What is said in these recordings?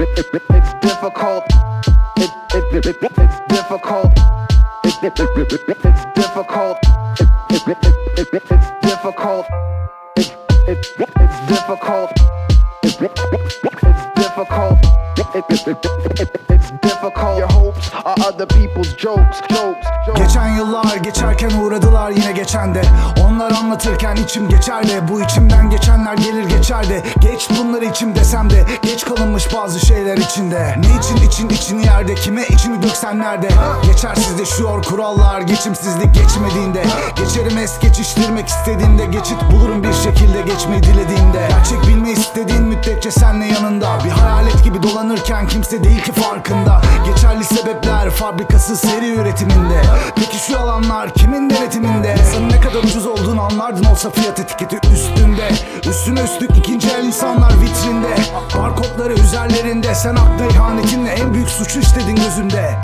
It's difficult. It, it, it, it, it's difficult. It, it, it, it, it, it's difficult. It, it, it, it, it, it's difficult. It, it, it's difficult. It, it, it's difficult. It, it, it, it, it, it's difficult. Your hopes are other people's jokes, jokes. Geçen yıllar geçerken uğradılar yine geçen de Onlar anlatırken içim geçer de Bu içimden geçenler gelir geçer de Geç bunları içim desem de Geç kalınmış bazı şeyler içinde. Ne için için için yerde Kime içini döksen nerede? Geçersizleşiyor kurallar Geçimsizlik geçmediğinde. Geçerim es geçiştirmek istediğinde Geçit bulurum bir şekilde geçmeyi dilediğinde. Gerçek bilmeyi istediğin müddetçe senle yanında. Bir hayalet gibi dolanırken kimse değil ki farkında Geçerli sebepler fabrikası seri üretiminde. Peki şu yalanlar kimin denetiminde? Sana ne kadar ucuz olduğunu anlardın olsa fiyat etiketi üstünde. Üstüne üstlük ikinci el insanlar vitrinde. Barkodları üzerlerinde. Sen akla ihanetinle en büyük suçu işledin gözünde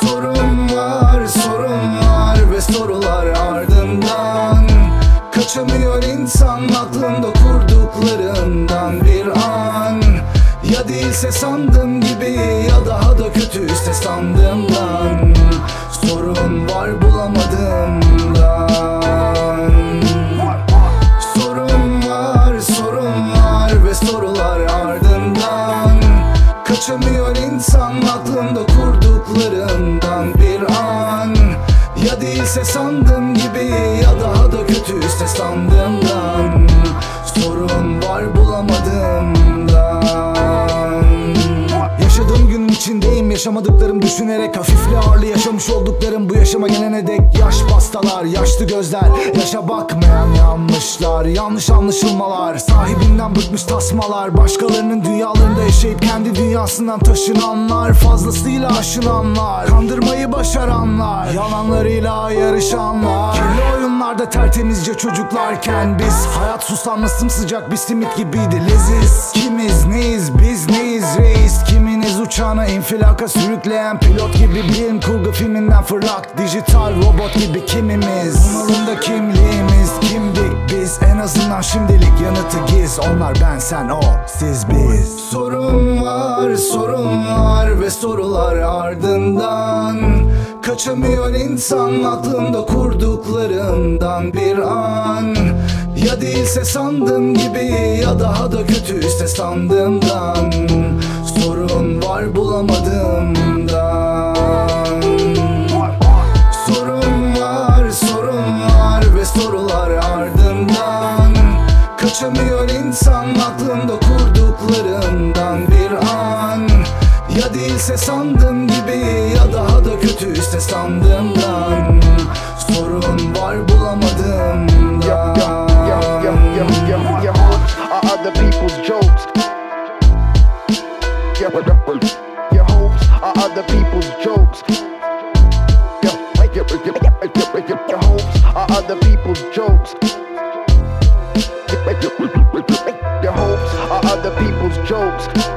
Sorun var, sorun var ve sorular ardından Kaçamıyor insan aklında kurduklarından bir an. Ya değilse sandığım gibi da kötüyse sandığımdan Sorun var bulamadığımdan Sorun var, sorun var ve sorular ardından. Kaçamıyor insan aklında kurduklarından bir an. Ya değilse sandığım gibi ya daha da kötüyse sandığımdan Sorun var bulamadığımdan Yaşadığım günün içindeyim yaşamadıklarım düşünerek Hafifli ağırlı yaşamış olduklarım. Bu yaşama gelene dek Yaş pastalar, yaşlı gözler. Yaşa bakmayan yanlışlar Yanlış anlaşılmalar. Sahibinden bıkmış tasmalar. Başkalarının dünyalarında yaşayıp kendi dünyasından taşınanlar. Fazlasıyla aşınanlar. Kandırmayı başaranlar. Yalanlarıyla yarışanlar. Kirli oyunlarda tertemizce çocuklarken Biz hayat susamlı sımsıcak bir simit gibiydi. Leziz. Kimiz neyiz? Biz neyiz? Reis. Kiminiz uçağına infilaka sürükleyen pilot gibi Bilim kurgu filminden fırlak Dijital robot gibi kimimiz? Umurunda kimliğimiz? Kimdik biz? En azından şimdilik yanıtı giz. Onlar ben sen o siz biz. Sorun var sorun var ve sorular ardından. Kaçamıyor insan aklında kurduklarından bir an. Ya değilse sandığım gibi ya daha da kötüyse sandığımdan Sorun var bulamadığımdan Sorun var, sorun var ve sorular ardından Kaçamıyor insan aklında kurduklarından bir an Ya değilse sandığım gibi ya daha da kötüyse sandığımdan Sorun var bulamadığımdan your, your, your, your, your hopes are other people's jokes. Your, your hopes are other people's jokes. Your, your hopes are other people's jokes. Your hopes are other people's jokes.